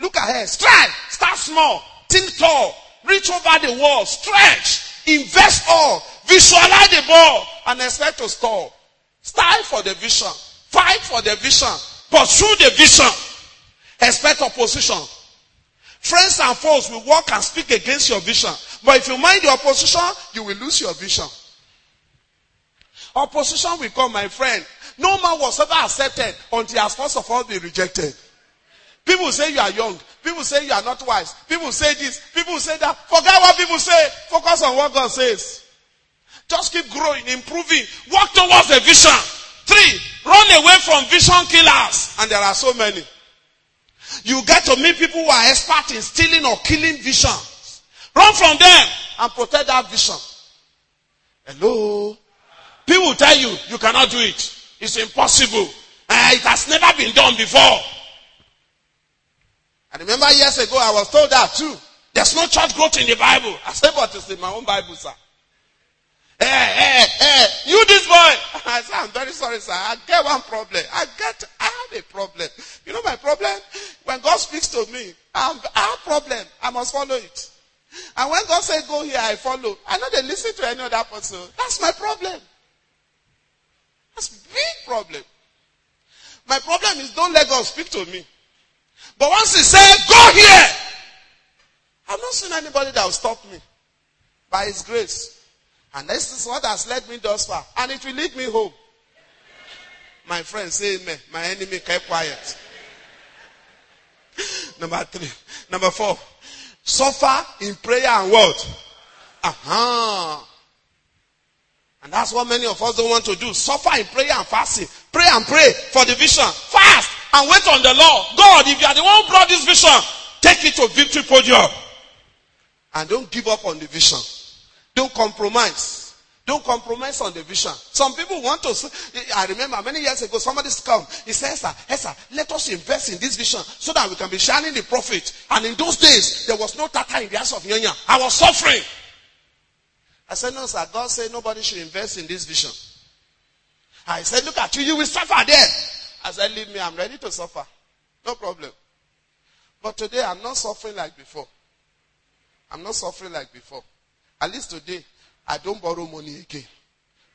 Look ahead. Strive. Start small. Think tall. Reach over the wall. Stretch. Invest all. Visualize the ball and expect to score. Strive for the vision. Fight for the vision. Pursue the vision. Expect opposition. Friends and foes will walk and speak against your vision. But if you mind your opposition, you will lose your vision. Opposition will come, my friend. No man was ever accepted until he has first of all been rejected. People say you are young. People say you are not wise. People say this. People say that. Forget what people say. Focus on what God says. Just keep growing, improving. Work towards the vision. Three, run away from vision killers. And there are so many. You get to meet people who are expert in stealing or killing visions. Run from them and protect that vision. Hello? People tell you, you cannot do it. It's impossible. Uh, it has never been done before. I remember years ago I was told that too. There's no church growth in the Bible. I said, but it's in my own Bible, sir. Hey, hey, hey, you this boy. I said, I'm very sorry, sir. I get one problem. I get, I have a problem. You know my problem? When God speaks to me, I'm, I have problem. I must follow it. And when God says go here, I follow. I know they listen to any other person. That's my problem. That's big problem. My problem is don't let God speak to me. But once he said, go here, I've not seen anybody that will stop me by his grace. And this is what has led me thus far. And it will lead me home. My friend, say amen. My enemy kept quiet. Number three. Number four. Suffer in prayer and what? Uh-huh. And that's what many of us don't want to do. Suffer in prayer and fasting. Pray and pray for the vision. Fast and wait on the Lord. God, if you are the one who brought this vision, take it to victory podium. And don't give up on the vision. Don't compromise. Don't compromise on the vision. Some people want to. I remember many years ago, somebody's come. He says, sir, sir, let us invest in this vision so that we can be shining the profit. And in those days, there was no tata in the house of Nyonya. I was suffering. I said, no, sir. God said nobody should invest in this vision. I said, look at you. You will suffer there. I said, leave me. I'm ready to suffer. No problem. But today, I'm not suffering like before. I'm not suffering like before. At least today, I don't borrow money again.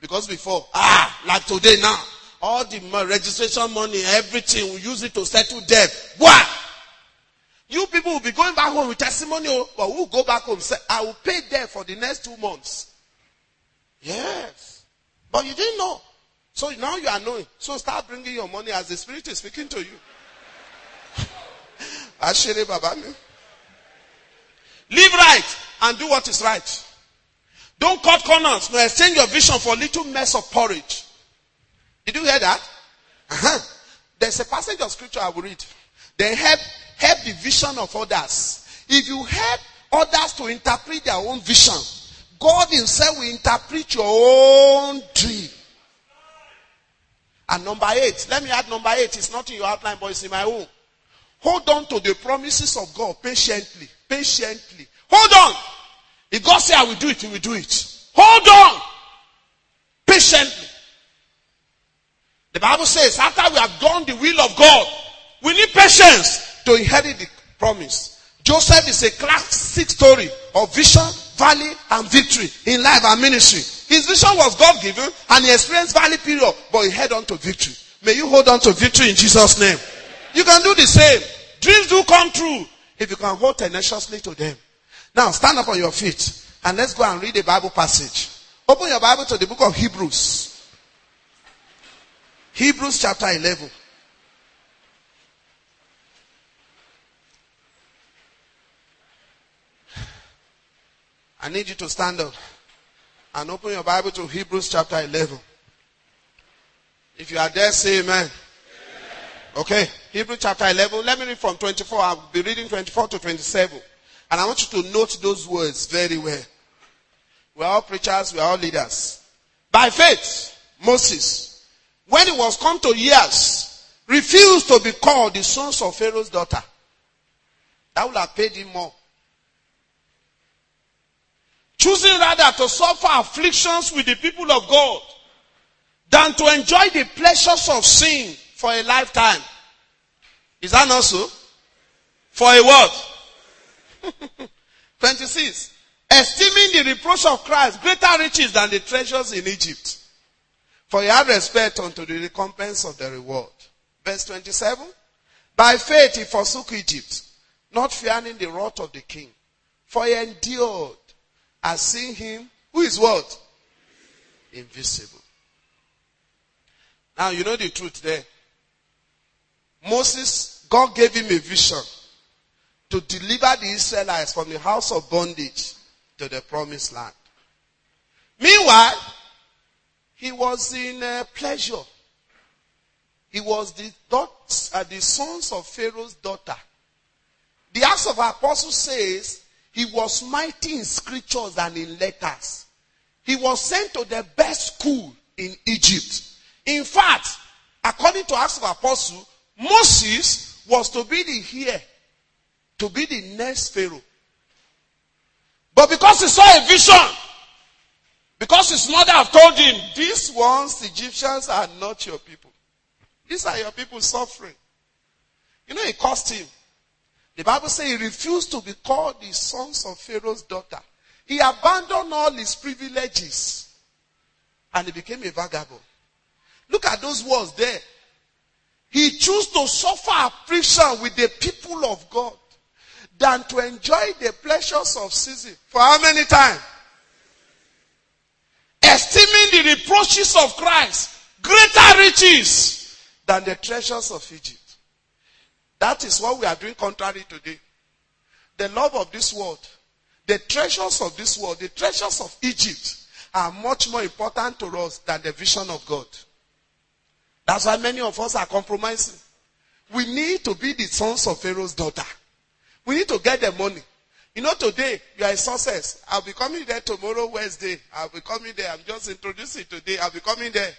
Because before, ah, like today now, all the registration money, everything, we use it to settle debt. What? You people will be going back home with testimony, oh, but we'll go back home. Say, I will pay debt for the next two months. Yes. But you didn't know. So now you are knowing. So start bringing your money as the Spirit is speaking to you. Ashiri Babami. Live right and do what is right. Don't cut corners. No, exchange your vision for a little mess of porridge. Did you hear that? Uh-huh. There's a passage of scripture I will read. They help, help the vision of others. If you help others to interpret their own vision, God himself will interpret your own dream. And number eight, let me add number eight. It's not in your outline, but it's in my own. Hold on to the promises of God patiently. Patiently. Hold on. If God say I will do it, he will do it. Hold on. Patiently. The Bible says after we have done the will of God, we need patience to inherit the promise. Joseph is a classic story of vision, valley, and victory in life and ministry. His vision was God given and he experienced valley period, but he held on to victory. May you hold on to victory in Jesus' name. You can do the same. Dreams do come true if you can hold tenaciously to them. Now stand up on your feet and let's go and read a Bible passage. Open your Bible to the book of Hebrews. Hebrews chapter 11. I need you to stand up and open your Bible to Hebrews chapter 11. If you are there, say amen. Okay. Hebrews chapter 11. Let me read from 24. I'll be reading 24 to 27. And I want you to note those words very well. We're all preachers, we're all leaders. By faith, Moses, when he was come to years, refused to be called the sons of Pharaoh's daughter. That would have paid him more. Choosing rather to suffer afflictions with the people of God than to enjoy the pleasures of sin for a lifetime. Is that not so? For a what? 26. Esteeming the reproach of Christ greater riches than the treasures in Egypt. For he had respect unto the recompense of the reward. Verse 27. By faith he forsook Egypt, not fearing the wrath of the king. For he endured as seeing him who is what? Invisible. Now you know the truth there. Moses, God gave him a vision to deliver the Israelites from the house of bondage to the promised land. Meanwhile, he was in uh, pleasure. He was the, daughters, uh, the sons of Pharaoh's daughter. The Acts of Apostles says he was mighty in scriptures and in letters. He was sent to the best school in Egypt. In fact, according to Acts of Apostles, Moses was to be the heir, to be the next Pharaoh. But because he saw a vision, because his mother have told him, these ones, Egyptians are not your people. These are your people suffering. You know, it cost him. The Bible says he refused to be called the sons of Pharaoh's daughter. He abandoned all his privileges and he became a vagabond. Look at those words there. He chose to suffer affliction with the people of God than to enjoy the pleasures of season. For how many times? Esteeming the reproaches of Christ greater riches than the treasures of Egypt. That is what we are doing contrary today. The love of this world, the treasures of this world, the treasures of Egypt are much more important to us than the vision of God. That's why many of us are compromising. We need to be the sons of Pharaoh's daughter. We need to get the money. You know, today you are a success. I'll be coming there tomorrow, Wednesday. I'll be coming there. I'm just introducing today. I'll be coming there.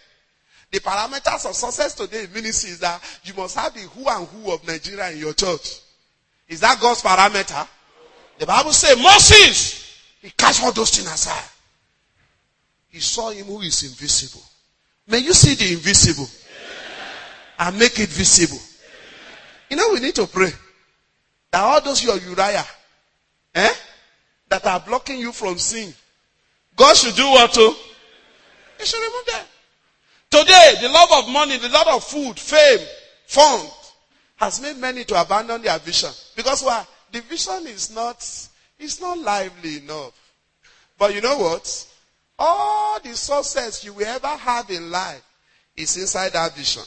The parameters of success today in ministry is that you must have the who and who of Nigeria in your church. Is that God's parameter? The Bible says Moses, he cast all those things aside. He saw him who is invisible. May you see the invisible and make it visible. You know, we need to pray that all those your Uriah, eh, that are blocking you from sin, God should do what to? He should remove them. Today, the love of money, the love of food, fame, fun, has made many to abandon their vision. Because why? The vision is not, it's not lively enough. But you know what? All the success you will ever have in life is inside that vision.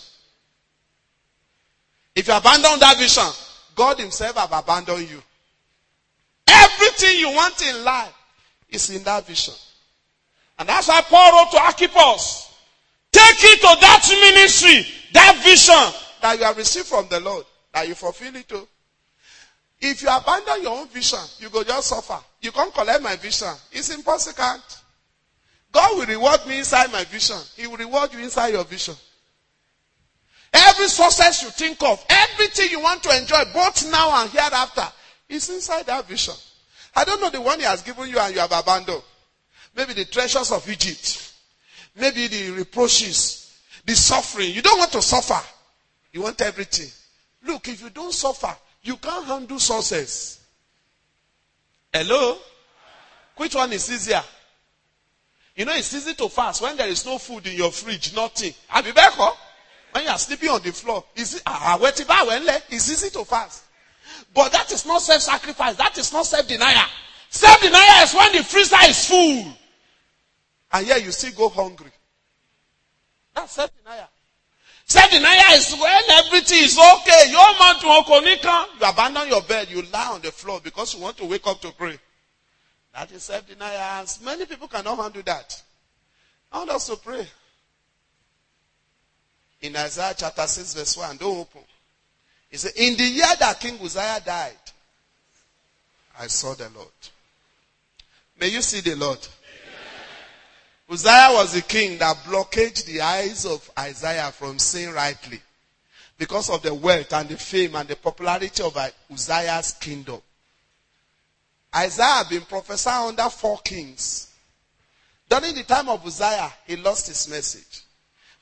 If you abandon that vision, God himself have abandoned you. Everything you want in life is in that vision. And that's why Paul wrote to Archippus. Take it to that ministry, that vision that you have received from the Lord, that you fulfill it to. If you abandon your own vision, you go just suffer. You can't collect my vision. It's impossible. God will reward me inside my vision. He will reward you inside your vision. Every success you think of, everything you want to enjoy, both now and hereafter, is inside that vision. I don't know the one he has given you and you have abandoned. Maybe the treasures of Egypt. Maybe the reproaches, the suffering. You don't want to suffer. You want everything. Look, if you don't suffer, you can't handle success. Hello? Which one is easier? You know, it's easy to fast when there is no food in your fridge, nothing. Have you back when you are sleeping on the floor, it's, ah, it's easy to fast. But that is not self-sacrifice. That is not self-denial. Self-denial is when the freezer is full. And yet you still go hungry. That's self-denial. Self-denial is when everything is okay. Your man to Oconika. You abandon your bed. You lie on the floor because you want to wake up to pray. That is self-denial. Many people cannot handle that. I want us to pray in Isaiah chapter 6 verse 1. Don't open. He said, in the year that King Uzziah died, I saw the Lord. May you see the Lord. Uzziah was the king that blockaded the eyes of Isaiah from seeing rightly because of the wealth and the fame and the popularity of Uzziah's kingdom. Isaiah had been prophesying under four kings. During the time of Uzziah, he lost his message.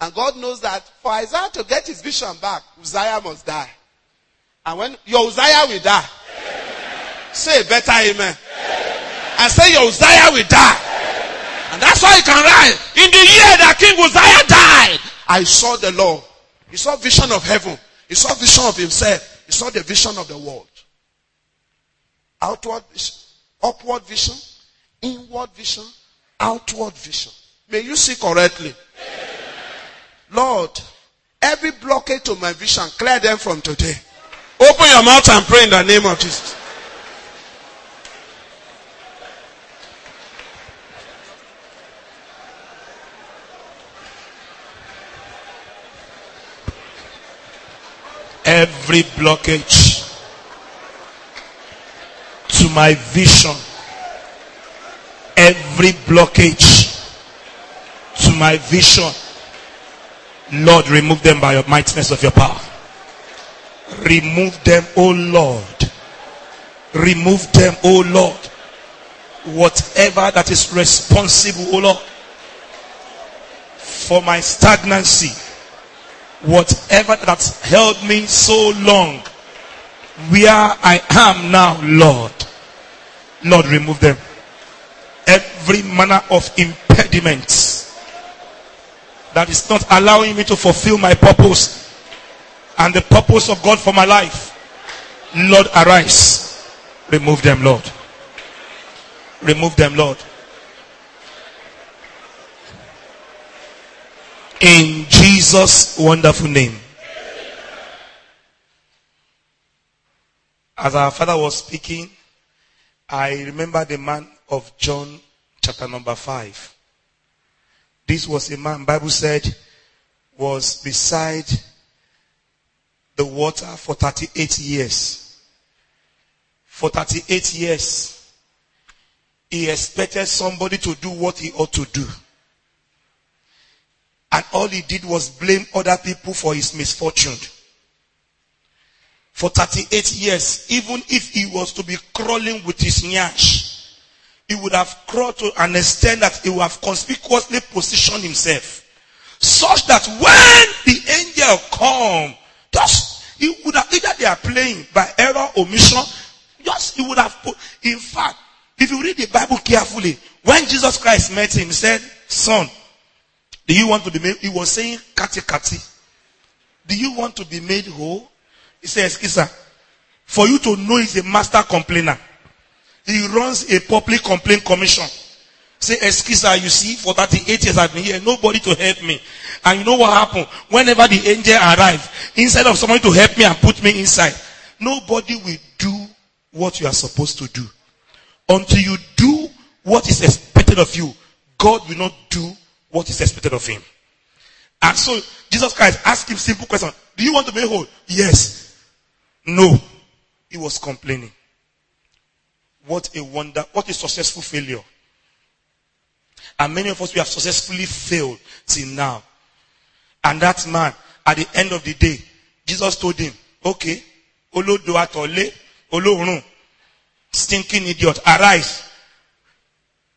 And God knows that for Isaiah to get his vision back, Uzziah must die. And when your Uzziah will die, amen. say better amen. amen. And say your Uzziah will die. That's why you can write, in the year that King Uzziah died, I saw the Lord. He saw vision of heaven. He saw vision of himself. He saw the vision of the world. Outward vision, upward vision, inward vision, outward vision. May you see correctly. Lord, every blockade to my vision, clear them from today. Open your mouth and pray in the name of Jesus. Every blockage to my vision, every blockage to my vision. Lord, remove them by your mightiness of your power. Remove them, O Lord. Remove them, O Lord. Whatever that is responsible, O Lord, for my stagnancy, whatever that's held me so long, where I am now, Lord, Lord, remove them. Every manner of impediments that is not allowing me to fulfill my purpose and the purpose of God for my life. Lord, arise. Remove them, Lord. Remove them, Lord. In Jesus' wonderful name. As our father was speaking, I remember the man of John chapter number 5. This was a man, Bible said, was beside the water for 38 years. For 38 years, he expected somebody to do what he ought to do. And all he did was blame other people for his misfortune. For 38 years, even if he was to be crawling with his nyash, he would have crawled to an extent that he would have conspicuously positioned himself. Such that when the angel come, just, he would have, either they are playing by error, omission, just, he would have put, in fact, if you read the Bible carefully, when Jesus Christ met him, he said, son, do you want to be made? He was saying, kati kati. Do you want to be made whole? He says, Kisa, for you to know he's a master complainer. He runs a public complaint commission. Say, Eskisa, you see, for 38 years I've been here, nobody to help me. And you know what happened? Whenever the angel arrived, instead of somebody to help me and put me inside, nobody will do what you are supposed to do. Until you do what is expected of you, God will not do what is expected of him. And so Jesus Christ asked him simple question. Do you want to be whole? Yes. No. He was complaining. What a wonder. What a successful failure. And many of us, we have successfully failed till now. And that man, at the end of the day, Jesus told him, okay, Olodo atole, Olorun, stinking idiot, arise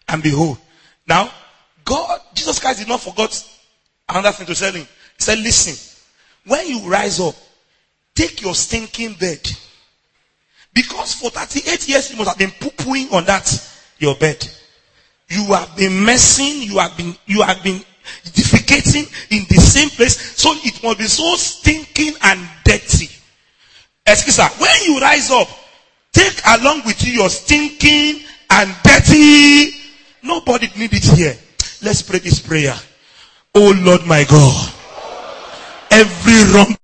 and behold. Now, God, Jesus Christ did not forget another thing to tell him. He said, listen, when you rise up, take your stinking bed. Because for 38 years you must have been poo-pooing on that, your bed. You have been messing, you have been, you have been defecating in the same place. So it must be so stinking and dirty. Excuse me, when you rise up, take along with you your stinking and dirty. Nobody need it here. Let's pray this prayer. Oh Lord my God. Every wrong